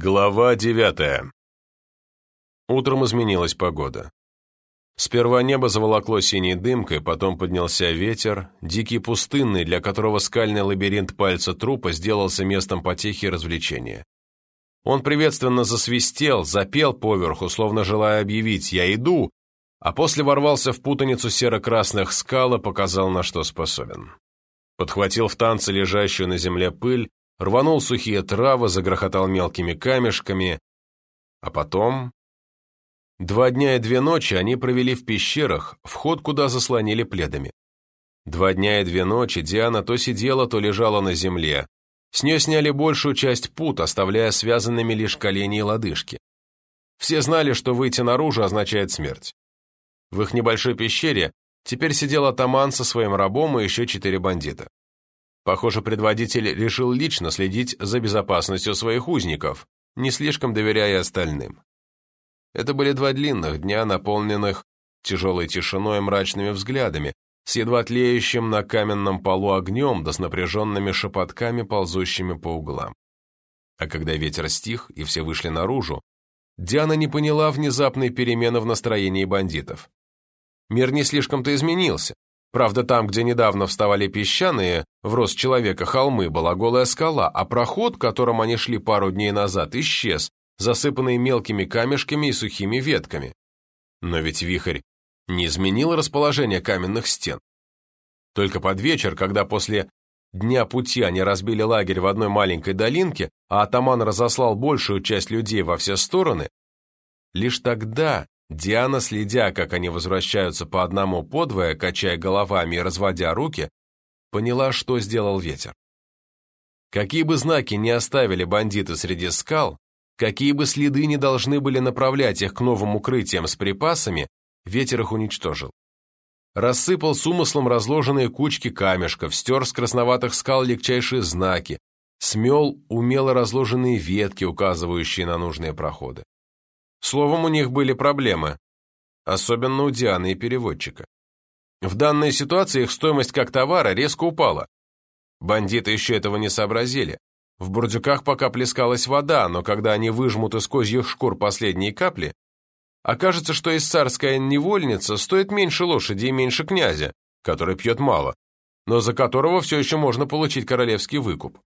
Глава девятая. Утром изменилась погода. Сперва небо заволокло синей дымкой, потом поднялся ветер, дикий пустынный, для которого скальный лабиринт пальца трупа сделался местом потехи и развлечения. Он приветственно засвистел, запел поверху, словно желая объявить «Я иду», а после ворвался в путаницу серо-красных скал и показал, на что способен. Подхватил в танце лежащую на земле пыль, рванул сухие травы, загрохотал мелкими камешками, а потом... Два дня и две ночи они провели в пещерах, вход куда заслонили пледами. Два дня и две ночи Диана то сидела, то лежала на земле. С нее сняли большую часть пут, оставляя связанными лишь колени и лодыжки. Все знали, что выйти наружу означает смерть. В их небольшой пещере теперь сидел атаман со своим рабом и еще четыре бандита. Похоже, предводитель решил лично следить за безопасностью своих узников, не слишком доверяя остальным. Это были два длинных дня, наполненных тяжелой тишиной и мрачными взглядами, с едва тлеющим на каменном полу огнем да с напряженными шепотками, ползущими по углам. А когда ветер стих и все вышли наружу, Диана не поняла внезапной перемены в настроении бандитов. Мир не слишком-то изменился. Правда, там, где недавно вставали песчаные, в рост человека холмы, была голая скала, а проход, которым они шли пару дней назад, исчез, засыпанный мелкими камешками и сухими ветками. Но ведь вихрь не изменил расположение каменных стен. Только под вечер, когда после дня пути они разбили лагерь в одной маленькой долинке, а атаман разослал большую часть людей во все стороны, лишь тогда Диана, следя, как они возвращаются по одному подвое, качая головами и разводя руки, поняла, что сделал ветер. Какие бы знаки не оставили бандиты среди скал, какие бы следы не должны были направлять их к новым укрытиям с припасами, ветер их уничтожил. Рассыпал с умыслом разложенные кучки камешков, стер с красноватых скал легчайшие знаки, смел умело разложенные ветки, указывающие на нужные проходы. Словом, у них были проблемы, особенно у Дианы и переводчика. В данной ситуации их стоимость как товара резко упала. Бандиты еще этого не сообразили. В бурдюках пока плескалась вода, но когда они выжмут из козьих шкур последние капли, окажется, что иссарская невольница стоит меньше лошади и меньше князя, который пьет мало, но за которого все еще можно получить королевский выкуп.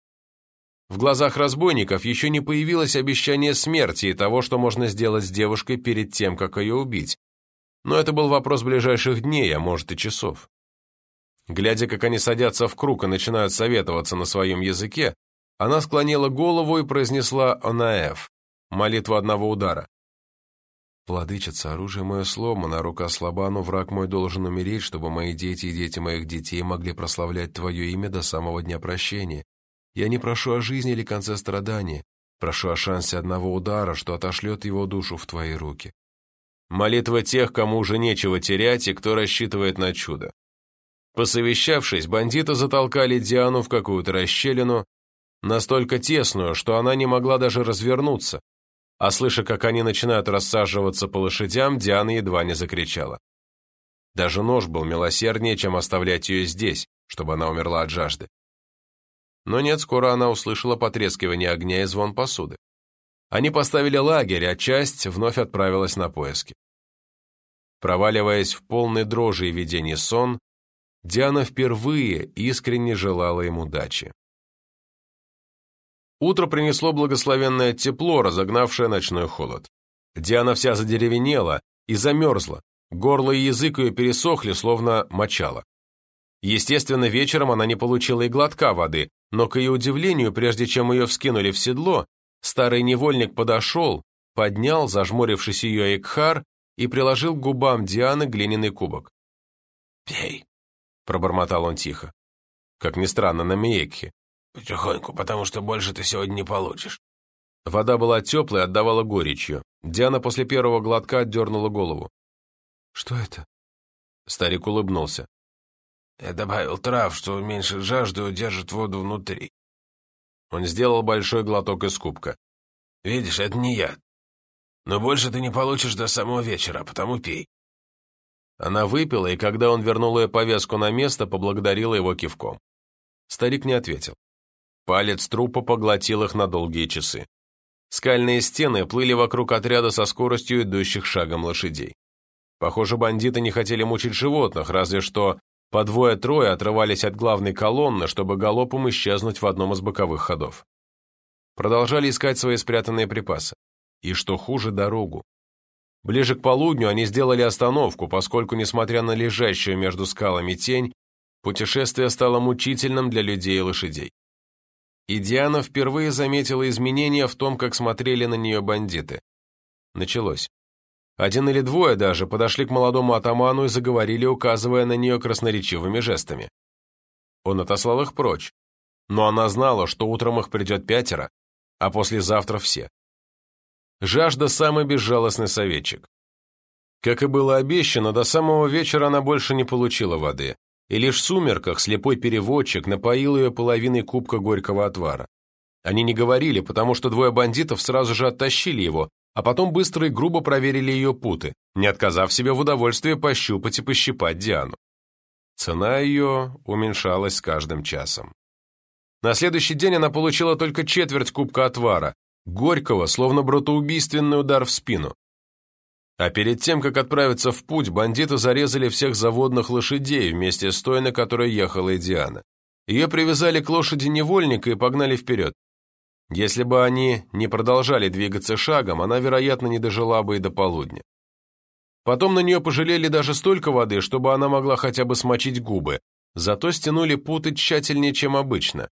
В глазах разбойников еще не появилось обещание смерти и того, что можно сделать с девушкой перед тем, как ее убить. Но это был вопрос ближайших дней, а может и часов. Глядя, как они садятся в круг и начинают советоваться на своем языке, она склонила голову и произнесла «Онаэф» — молитву одного удара. «Владычица, оружие мое сломано, рука слаба, но враг мой должен умереть, чтобы мои дети и дети моих детей могли прославлять Твое имя до самого дня прощения. Я не прошу о жизни или конце страдания, прошу о шансе одного удара, что отошлет его душу в твои руки. Молитва тех, кому уже нечего терять и кто рассчитывает на чудо. Посовещавшись, бандиты затолкали Диану в какую-то расщелину, настолько тесную, что она не могла даже развернуться, а слыша, как они начинают рассаживаться по лошадям, Диана едва не закричала. Даже нож был милосерднее, чем оставлять ее здесь, чтобы она умерла от жажды. Но нет, скоро она услышала потрескивание огня и звон посуды. Они поставили лагерь, а часть вновь отправилась на поиски. Проваливаясь в полной дрожи и видении сон, Диана впервые искренне желала им удачи. Утро принесло благословенное тепло, разогнавшее ночной холод. Диана вся задеревенела и замерзла, горло и язык ее пересохли, словно мочало. Естественно, вечером она не получила и глотка воды, но, к ее удивлению, прежде чем ее вскинули в седло, старый невольник подошел, поднял, зажмурившись ее Экхар, и приложил к губам Дианы глиняный кубок. «Пей», — пробормотал он тихо. Как ни странно, на Миекхе. «Потихоньку, потому что больше ты сегодня не получишь». Вода была теплой, отдавала горечью. Диана после первого глотка отдернула голову. «Что это?» Старик улыбнулся. Я добавил трав, что уменьшит жажду и удержит воду внутри. Он сделал большой глоток из кубка. Видишь, это не яд. Но больше ты не получишь до самого вечера, потому пей. Она выпила, и когда он вернул ее повязку на место, поблагодарила его кивком. Старик не ответил. Палец трупа поглотил их на долгие часы. Скальные стены плыли вокруг отряда со скоростью идущих шагом лошадей. Похоже, бандиты не хотели мучить животных, разве что по двое-трое отрывались от главной колонны, чтобы галопом исчезнуть в одном из боковых ходов. Продолжали искать свои спрятанные припасы. И что хуже, дорогу. Ближе к полудню они сделали остановку, поскольку, несмотря на лежащую между скалами тень, путешествие стало мучительным для людей и лошадей. И Диана впервые заметила изменения в том, как смотрели на нее бандиты. Началось. Один или двое даже подошли к молодому атаману и заговорили, указывая на нее красноречивыми жестами. Он отослал их прочь, но она знала, что утром их придет пятеро, а послезавтра все. Жажда – самый безжалостный советчик. Как и было обещано, до самого вечера она больше не получила воды, и лишь в сумерках слепой переводчик напоил ее половиной кубка горького отвара. Они не говорили, потому что двое бандитов сразу же оттащили его, а потом быстро и грубо проверили ее путы, не отказав себе в удовольствии пощупать и пощипать Диану. Цена ее уменьшалась с каждым часом. На следующий день она получила только четверть кубка отвара, горького, словно братоубийственный удар в спину. А перед тем, как отправиться в путь, бандиты зарезали всех заводных лошадей вместе с той, на которой ехала и Диана. Ее привязали к лошади невольника и погнали вперед. Если бы они не продолжали двигаться шагом, она, вероятно, не дожила бы и до полудня. Потом на нее пожалели даже столько воды, чтобы она могла хотя бы смочить губы, зато стянули путы тщательнее, чем обычно.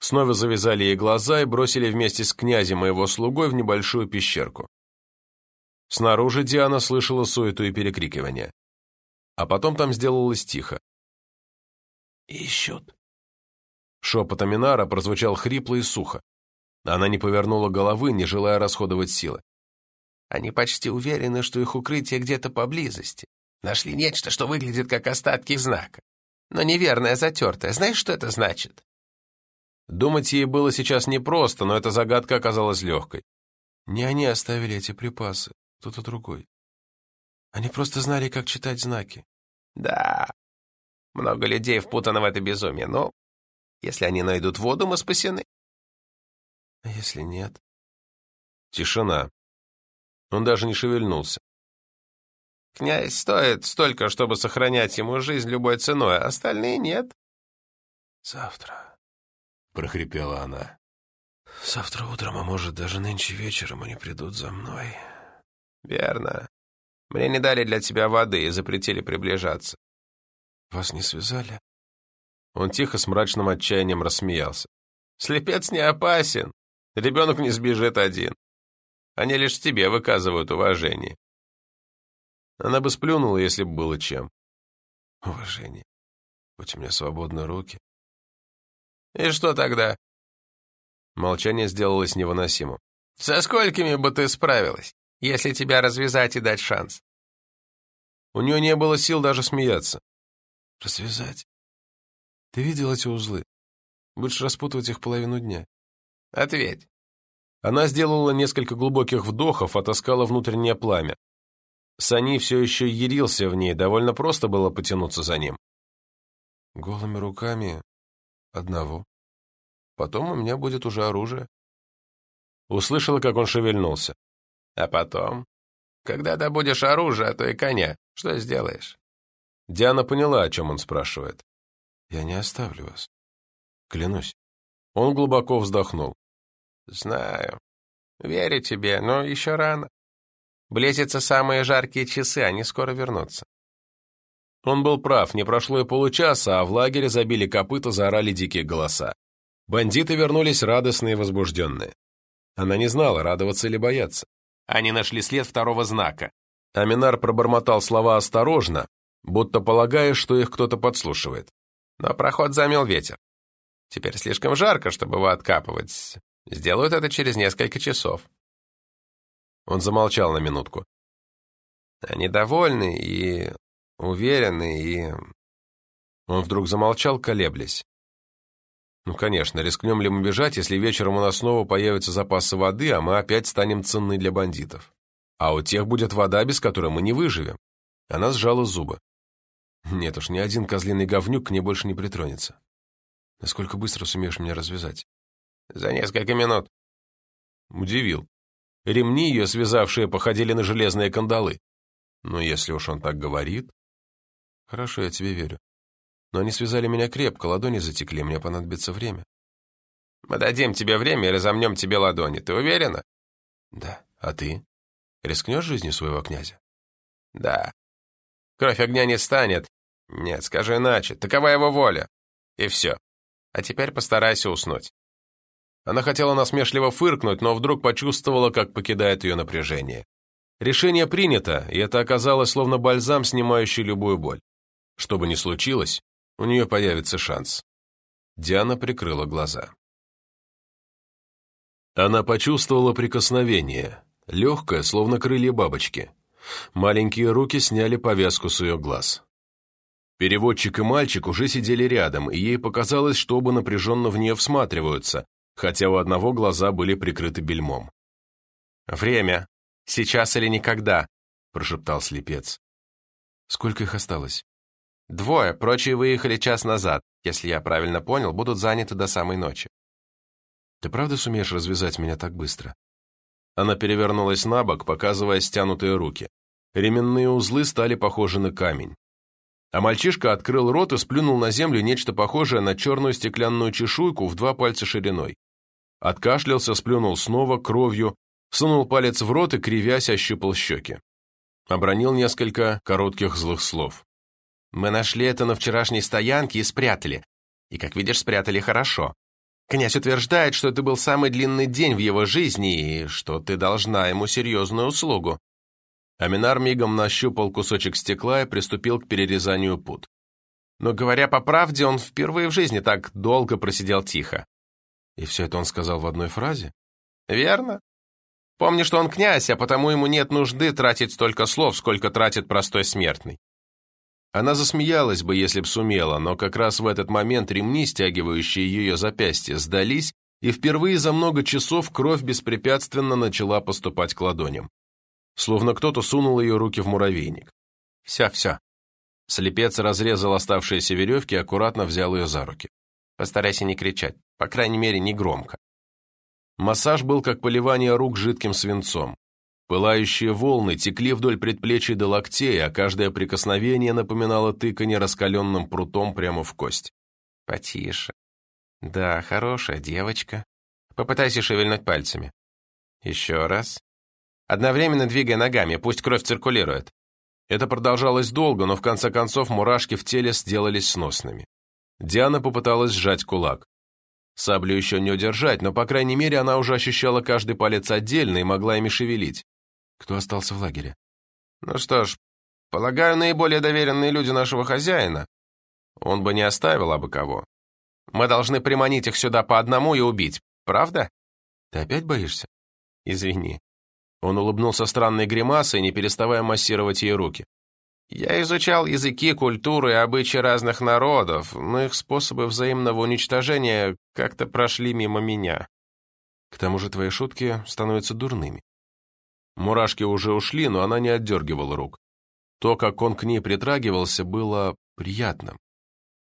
Снова завязали ей глаза и бросили вместе с князем и его слугой в небольшую пещерку. Снаружи Диана слышала суету и перекрикивание. А потом там сделалось тихо. «Ищут». Шепот Аминара прозвучал хрипло и сухо. Она не повернула головы, не желая расходовать силы. «Они почти уверены, что их укрытие где-то поблизости. Нашли нечто, что выглядит как остатки знака. Но неверное, затертое. Знаешь, что это значит?» Думать ей было сейчас непросто, но эта загадка оказалась легкой. Не они оставили эти припасы, кто-то другой. Они просто знали, как читать знаки. Да, много людей впутано в это безумие, но если они найдут воду, мы спасены. А если нет? Тишина. Он даже не шевельнулся. Князь стоит столько, чтобы сохранять ему жизнь любой ценой, а остальные нет. Завтра прохрипела она. «Завтра утром, а может, даже нынче вечером они придут за мной». «Верно. Мне не дали для тебя воды и запретили приближаться». «Вас не связали?» Он тихо с мрачным отчаянием рассмеялся. «Слепец не опасен. Ребенок не сбежит один. Они лишь тебе выказывают уважение». Она бы сплюнула, если бы было чем. «Уважение. Будь у меня свободны руки, и что тогда? Молчание сделалось невыносимым. Со сколькими бы ты справилась, если тебя развязать и дать шанс? У нее не было сил даже смеяться. Развязать? Ты видел эти узлы? Будешь распутывать их половину дня. Ответь. Она сделала несколько глубоких вдохов, отоскала внутреннее пламя. Сани все еще ярился в ней, довольно просто было потянуться за ним. Голыми руками Одного. Потом у меня будет уже оружие. Услышала, как он шевельнулся. А потом? Когда добудешь оружие, а то и коня, что сделаешь? Диана поняла, о чем он спрашивает. Я не оставлю вас. Клянусь. Он глубоко вздохнул. Знаю. Верю тебе, но еще рано. Близятся самые жаркие часы, они скоро вернутся. Он был прав, не прошло и получаса, а в лагере забили копыта, заорали дикие голоса. Бандиты вернулись радостные и возбужденные. Она не знала, радоваться или бояться. Они нашли след второго знака. Аминар пробормотал слова осторожно, будто полагая, что их кто-то подслушивает. Но проход замел ветер. Теперь слишком жарко, чтобы его откапывать. Сделают это через несколько часов. Он замолчал на минутку. Они довольны и уверенный и...» Он вдруг замолчал, колеблясь. «Ну, конечно, рискнем ли мы бежать, если вечером у нас снова появятся запасы воды, а мы опять станем ценны для бандитов? А у тех будет вода, без которой мы не выживем». Она сжала зубы. «Нет уж, ни один козлиный говнюк к ней больше не притронется. Насколько быстро сумеешь меня развязать?» «За несколько минут». Удивил. Ремни ее, связавшие, походили на железные кандалы. Но если уж он так говорит... Хорошо, я тебе верю. Но они связали меня крепко, ладони затекли, мне понадобится время. Мы дадим тебе время и разомнем тебе ладони. Ты уверена? Да. А ты? Рискнешь жизнью своего князя? Да. Кровь огня не станет. Нет, скажи иначе. Такова его воля. И все. А теперь постарайся уснуть. Она хотела насмешливо фыркнуть, но вдруг почувствовала, как покидает ее напряжение. Решение принято, и это оказалось словно бальзам, снимающий любую боль. Что бы ни случилось, у нее появится шанс. Диана прикрыла глаза. Она почувствовала прикосновение, легкое, словно крылья бабочки. Маленькие руки сняли повязку с ее глаз. Переводчик и мальчик уже сидели рядом, и ей показалось, что оба напряженно в нее всматриваются, хотя у одного глаза были прикрыты бельмом. «Время. Сейчас или никогда», — прошептал слепец. «Сколько их осталось?» «Двое, прочие выехали час назад. Если я правильно понял, будут заняты до самой ночи». Ты правда сумеешь развязать меня так быстро?» Она перевернулась на бок, показывая стянутые руки. Ременные узлы стали похожи на камень. А мальчишка открыл рот и сплюнул на землю нечто похожее на черную стеклянную чешуйку в два пальца шириной. Откашлялся, сплюнул снова, кровью, сунул палец в рот и, кривясь, ощупал щеки. Обронил несколько коротких злых слов. «Мы нашли это на вчерашней стоянке и спрятали. И, как видишь, спрятали хорошо. Князь утверждает, что это был самый длинный день в его жизни и что ты должна ему серьезную услугу». Аминар мигом нащупал кусочек стекла и приступил к перерезанию пут. Но, говоря по правде, он впервые в жизни так долго просидел тихо. И все это он сказал в одной фразе? Верно. Помни, что он князь, а потому ему нет нужды тратить столько слов, сколько тратит простой смертный. Она засмеялась бы, если б сумела, но как раз в этот момент ремни, стягивающие ее запястье, сдались, и впервые за много часов кровь беспрепятственно начала поступать к ладоням. Словно кто-то сунул ее руки в муравейник. «Все, все». Слепец разрезал оставшиеся веревки и аккуратно взял ее за руки. «Постарайся не кричать, по крайней мере, не громко». Массаж был как поливание рук жидким свинцом. Пылающие волны текли вдоль предплечий до локтей, а каждое прикосновение напоминало тыканье раскаленным прутом прямо в кость. «Потише. Да, хорошая девочка. Попытайся шевельнуть пальцами. Еще раз. Одновременно двигай ногами, пусть кровь циркулирует». Это продолжалось долго, но в конце концов мурашки в теле сделались сносными. Диана попыталась сжать кулак. Саблю еще не удержать, но, по крайней мере, она уже ощущала каждый палец отдельно и могла ими шевелить. Кто остался в лагере? Ну что ж, полагаю, наиболее доверенные люди нашего хозяина. Он бы не оставил абы кого. Мы должны приманить их сюда по одному и убить, правда? Ты опять боишься? Извини. Он улыбнулся странной гримасой, не переставая массировать ей руки. Я изучал языки, культуры и обычаи разных народов, но их способы взаимного уничтожения как-то прошли мимо меня. К тому же твои шутки становятся дурными. Мурашки уже ушли, но она не отдергивала рук. То, как он к ней притрагивался, было приятным.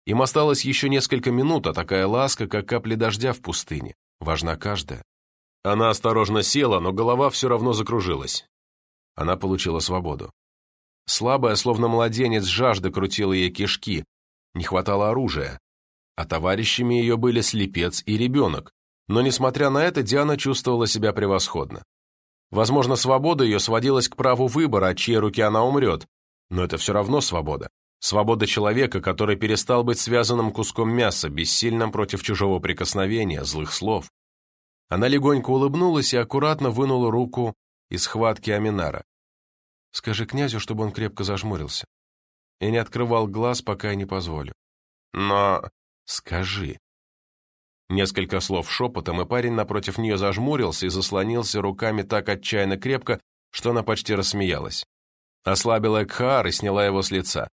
Им осталось еще несколько минут, а такая ласка, как капли дождя в пустыне. Важна каждая. Она осторожно села, но голова все равно закружилась. Она получила свободу. Слабая, словно младенец, жажда крутила ей кишки. Не хватало оружия. А товарищами ее были слепец и ребенок. Но, несмотря на это, Диана чувствовала себя превосходно. Возможно, свобода ее сводилась к праву выбора, от чьей руки она умрет, но это все равно свобода. Свобода человека, который перестал быть связанным куском мяса, бессильным против чужого прикосновения, злых слов. Она легонько улыбнулась и аккуратно вынула руку из схватки Аминара. «Скажи князю, чтобы он крепко зажмурился. И не открывал глаз, пока я не позволю». «Но...» «Скажи», Несколько слов шепотом, и парень напротив нее зажмурился и заслонился руками так отчаянно крепко, что она почти рассмеялась. Ослабила Экхаар и сняла его с лица.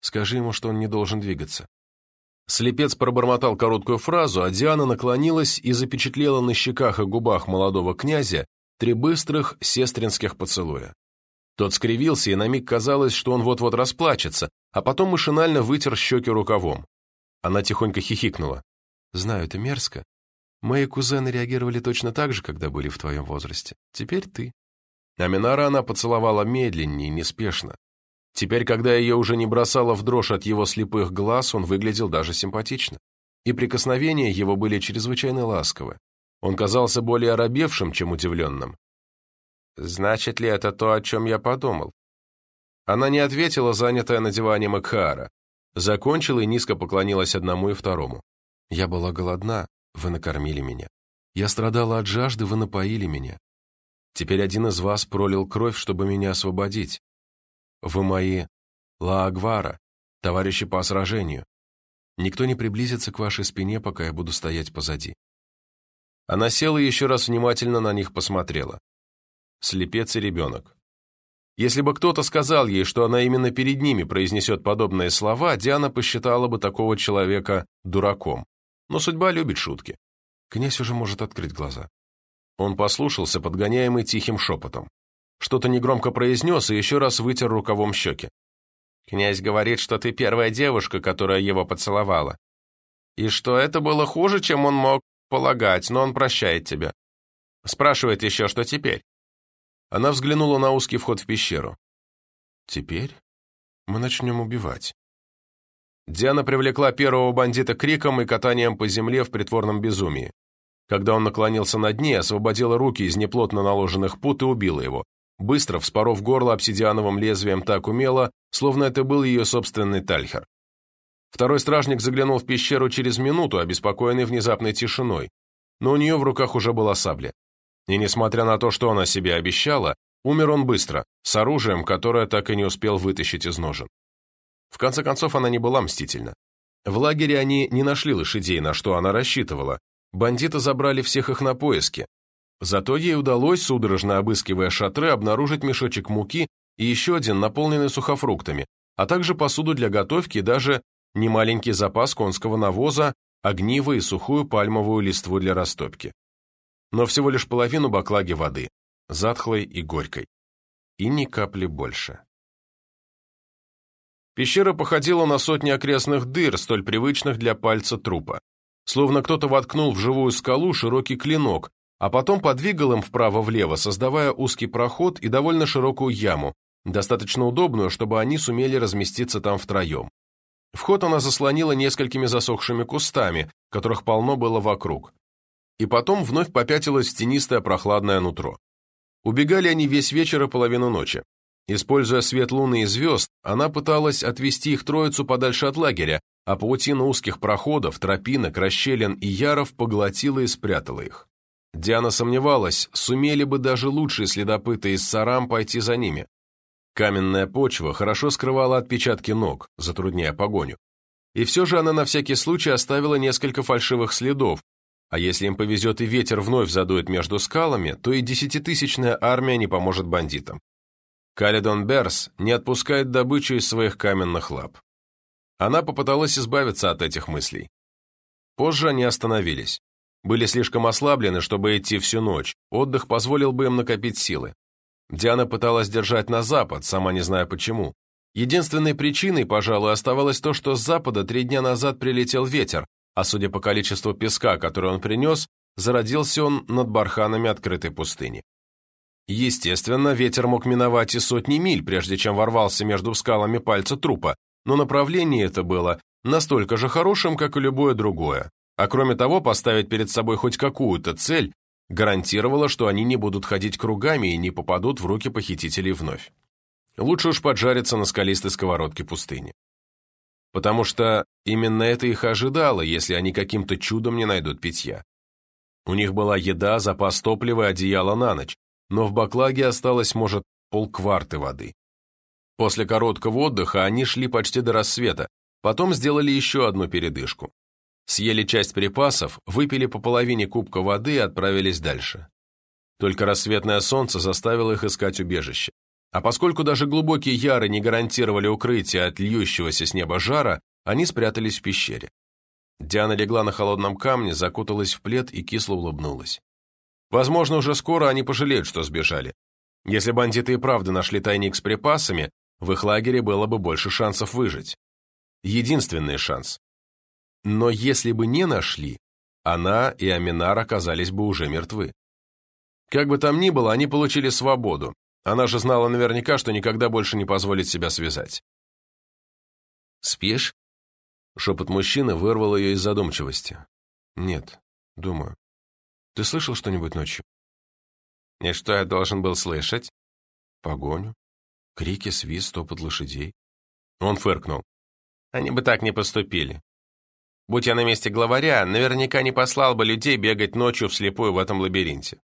«Скажи ему, что он не должен двигаться». Слепец пробормотал короткую фразу, а Диана наклонилась и запечатлела на щеках и губах молодого князя три быстрых сестринских поцелуя. Тот скривился, и на миг казалось, что он вот-вот расплачется, а потом машинально вытер щеки рукавом. Она тихонько хихикнула. Знаю, это мерзко, Мои кузены реагировали точно так же, когда были в твоем возрасте. Теперь ты. Аминара она поцеловала медленнее, неспешно. Теперь, когда ее уже не бросало в дрожь от его слепых глаз, он выглядел даже симпатично. И прикосновения его были чрезвычайно ласковы. Он казался более оробевшим, чем удивленным. «Значит ли это то, о чем я подумал?» Она не ответила, занятая надеванием Экхара. Закончила и низко поклонилась одному и второму. «Я была голодна, вы накормили меня. Я страдала от жажды, вы напоили меня. Теперь один из вас пролил кровь, чтобы меня освободить. Вы мои Лаагвара, товарищи по сражению. Никто не приблизится к вашей спине, пока я буду стоять позади». Она села и еще раз внимательно на них посмотрела. Слепец и ребенок. Если бы кто-то сказал ей, что она именно перед ними произнесет подобные слова, Диана посчитала бы такого человека дураком. Но судьба любит шутки. Князь уже может открыть глаза. Он послушался, подгоняемый тихим шепотом. Что-то негромко произнес и еще раз вытер рукавом щеки. «Князь говорит, что ты первая девушка, которая его поцеловала. И что это было хуже, чем он мог полагать, но он прощает тебя. Спрашивает еще, что теперь. Она взглянула на узкий вход в пещеру. «Теперь мы начнем убивать». Диана привлекла первого бандита криком и катанием по земле в притворном безумии. Когда он наклонился над ней, освободила руки из неплотно наложенных пут и убила его, быстро вспоров горло обсидиановым лезвием так умело, словно это был ее собственный тальхер. Второй стражник заглянул в пещеру через минуту, обеспокоенный внезапной тишиной, но у нее в руках уже была сабля. И несмотря на то, что она себе обещала, умер он быстро, с оружием, которое так и не успел вытащить из ножен. В конце концов, она не была мстительна. В лагере они не нашли лошадей, на что она рассчитывала. Бандиты забрали всех их на поиски. Зато ей удалось, судорожно обыскивая шатры, обнаружить мешочек муки и еще один, наполненный сухофруктами, а также посуду для готовки и даже немаленький запас конского навоза, огниво и сухую пальмовую листву для растопки но всего лишь половину баклаги воды, затхлой и горькой. И ни капли больше. Пещера походила на сотни окрестных дыр, столь привычных для пальца трупа. Словно кто-то воткнул в живую скалу широкий клинок, а потом подвигал им вправо-влево, создавая узкий проход и довольно широкую яму, достаточно удобную, чтобы они сумели разместиться там втроем. Вход она заслонила несколькими засохшими кустами, которых полно было вокруг и потом вновь попятилась в тенистое прохладное нутро. Убегали они весь вечер и половину ночи. Используя свет луны и звезд, она пыталась отвести их троицу подальше от лагеря, а паутина узких проходов, тропинок, расщелин и яров поглотила и спрятала их. Диана сомневалась, сумели бы даже лучшие следопыты из Сарам пойти за ними. Каменная почва хорошо скрывала отпечатки ног, затрудняя погоню. И все же она на всякий случай оставила несколько фальшивых следов, а если им повезет и ветер вновь задует между скалами, то и десятитысячная армия не поможет бандитам. Каледон Берс не отпускает добычу из своих каменных лап. Она попыталась избавиться от этих мыслей. Позже они остановились. Были слишком ослаблены, чтобы идти всю ночь. Отдых позволил бы им накопить силы. Диана пыталась держать на запад, сама не зная почему. Единственной причиной, пожалуй, оставалось то, что с запада три дня назад прилетел ветер, а судя по количеству песка, который он принес, зародился он над барханами открытой пустыни. Естественно, ветер мог миновать и сотни миль, прежде чем ворвался между скалами пальца трупа, но направление это было настолько же хорошим, как и любое другое. А кроме того, поставить перед собой хоть какую-то цель гарантировало, что они не будут ходить кругами и не попадут в руки похитителей вновь. Лучше уж поджариться на скалистой сковородке пустыни потому что именно это их ожидало, если они каким-то чудом не найдут питья. У них была еда, запас топлива и одеяло на ночь, но в баклаге осталось, может, полкварты воды. После короткого отдыха они шли почти до рассвета, потом сделали еще одну передышку. Съели часть припасов, выпили по половине кубка воды и отправились дальше. Только рассветное солнце заставило их искать убежище. А поскольку даже глубокие яры не гарантировали укрытие от льющегося с неба жара, они спрятались в пещере. Диана легла на холодном камне, закуталась в плед и кисло улыбнулась. Возможно, уже скоро они пожалеют, что сбежали. Если бандиты и правда нашли тайник с припасами, в их лагере было бы больше шансов выжить. Единственный шанс. Но если бы не нашли, она и Аминар оказались бы уже мертвы. Как бы там ни было, они получили свободу. Она же знала наверняка, что никогда больше не позволит себя связать. «Спишь?» Шепот мужчины вырвал ее из задумчивости. «Нет, думаю. Ты слышал что-нибудь ночью?» «И что я должен был слышать?» «Погоню. Крики, свист, топот лошадей». Он фыркнул. «Они бы так не поступили. Будь я на месте главаря, наверняка не послал бы людей бегать ночью вслепую в этом лабиринте.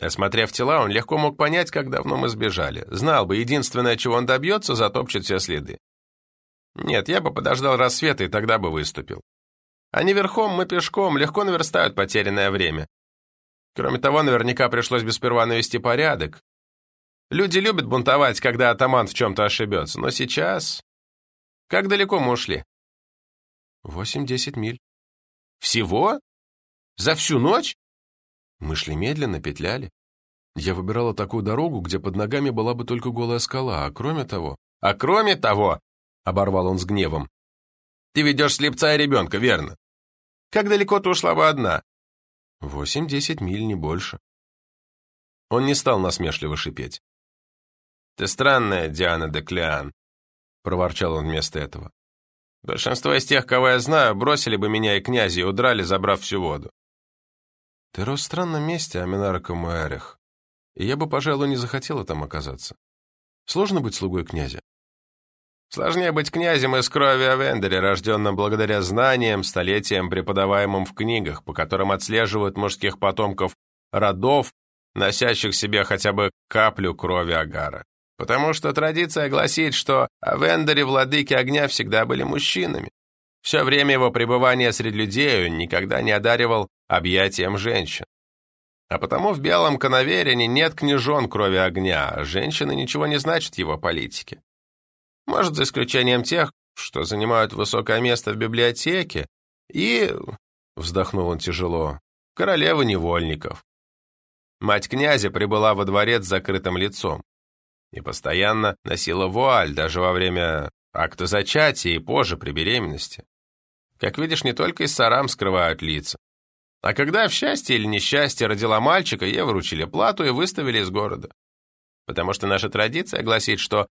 Осмотрев тела, он легко мог понять, как давно мы сбежали. Знал бы, единственное, чего он добьется, затопчет все следы. Нет, я бы подождал рассвета и тогда бы выступил. Они верхом, мы пешком, легко наверстают потерянное время. Кроме того, наверняка пришлось бы сперва навести порядок. Люди любят бунтовать, когда атаман в чем-то ошибется, но сейчас... Как далеко мы ушли? Восемь-десять миль. Всего? За всю ночь? Мы шли медленно, петляли. Я выбирала такую дорогу, где под ногами была бы только голая скала, а кроме того... А кроме того, — оборвал он с гневом, — ты ведешь слепца и ребенка, верно? Как далеко ты ушла бы одна? Восемь-десять миль, не больше. Он не стал насмешливо шипеть. «Ты странная, Диана де Клеан», — проворчал он вместо этого. «Большинство из тех, кого я знаю, бросили бы меня и князя и удрали, забрав всю воду. Ты рос в странном месте, Аминара Камуэрех, и я бы, пожалуй, не захотела там оказаться. Сложно быть слугой князя? Сложнее быть князем из крови о рожденным благодаря знаниям, столетиям, преподаваемым в книгах, по которым отслеживают мужских потомков родов, носящих себе хотя бы каплю крови Агара. Потому что традиция гласит, что о Вендере владыки огня всегда были мужчинами. Все время его пребывания среди людей он никогда не одаривал объятием женщин. А потому в белом коноверине нет княжон крови огня, а женщины ничего не значат его политике. Может, за исключением тех, что занимают высокое место в библиотеке, и, вздохнул он тяжело, королева невольников. Мать князя прибыла во дворец с закрытым лицом и постоянно носила вуаль даже во время акта зачатия и позже при беременности. Как видишь, не только из сарам скрывают лица. А когда в счастье или несчастье родила мальчика, ей вручили плату и выставили из города. Потому что наша традиция гласит, что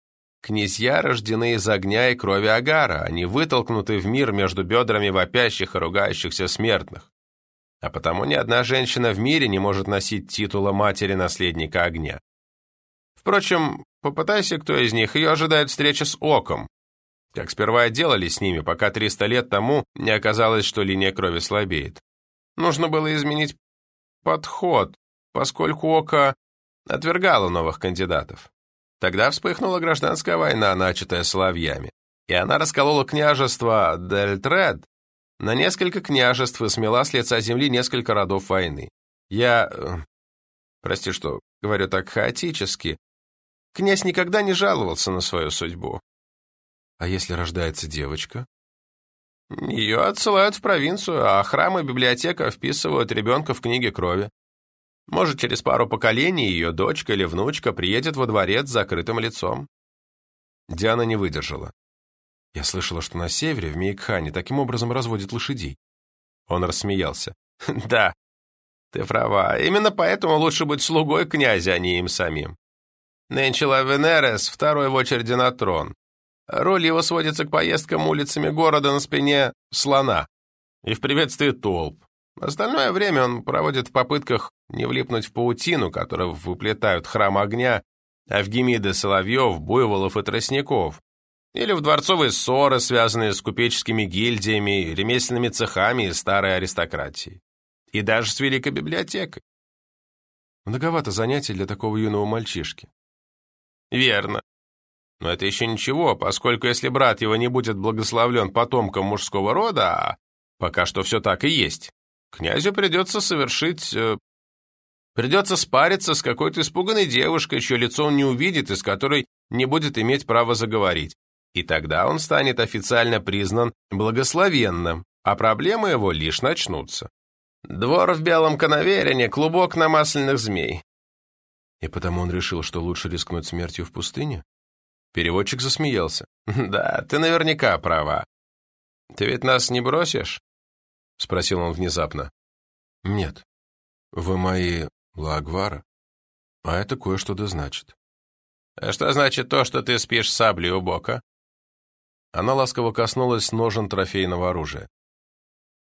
князья рождены из огня и крови Агара, они вытолкнуты в мир между бедрами вопящих и ругающихся смертных. А потому ни одна женщина в мире не может носить титула матери-наследника огня. Впрочем, попытайся кто из них, ее ожидает встреча с Оком, как сперва делали с ними, пока 300 лет тому не оказалось, что линия крови слабеет. Нужно было изменить подход, поскольку Ока отвергало новых кандидатов. Тогда вспыхнула гражданская война, начатая соловьями, и она расколола княжество Дельтред на несколько княжеств и смела с лица земли несколько родов войны. Я... Э, прости, что говорю так хаотически. Князь никогда не жаловался на свою судьбу. А если рождается девочка? Ее отсылают в провинцию, а храм и библиотека вписывают ребенка в книги крови. Может, через пару поколений ее дочка или внучка приедет во дворец с закрытым лицом. Диана не выдержала. Я слышала, что на севере, в Мейкхане, таким образом разводят лошадей. Он рассмеялся. Да, ты права. Именно поэтому лучше быть слугой князя, а не им самим. Нынче Лавенерес второй в очереди на трон. Роль его сводится к поездкам улицами города на спине слона и в приветствии толп. Остальное время он проводит в попытках не влипнуть в паутину, которую выплетают храм огня, Авгемиды соловьев, буйволов и тростников, или в дворцовые ссоры, связанные с купеческими гильдиями, ремесленными цехами и старой аристократией. И даже с Великой библиотекой. Многовато занятий для такого юного мальчишки. Верно. Но это еще ничего, поскольку если брат его не будет благословлен потомком мужского рода, а пока что все так и есть, князю придется совершить... Э, придется спариться с какой-то испуганной девушкой, чье лицо он не увидит и с которой не будет иметь права заговорить. И тогда он станет официально признан благословенным, а проблемы его лишь начнутся. Двор в белом коноверине, клубок на масляных змей. И потому он решил, что лучше рискнуть смертью в пустыне? Переводчик засмеялся. «Да, ты наверняка права. Ты ведь нас не бросишь?» Спросил он внезапно. Нет. Вы мои Лагвара, а это кое-что да значит. А что значит то, что ты спишь саблей у бока? Она ласково коснулась ножен трофейного оружия.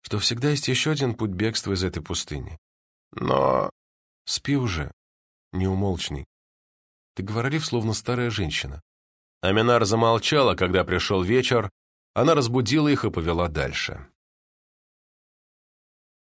Что всегда есть еще один путь бегства из этой пустыни. Но... Спи уже, неумолчный. Ты говорив, словно старая женщина. Аминар замолчала, когда пришел вечер, она разбудила их и повела дальше.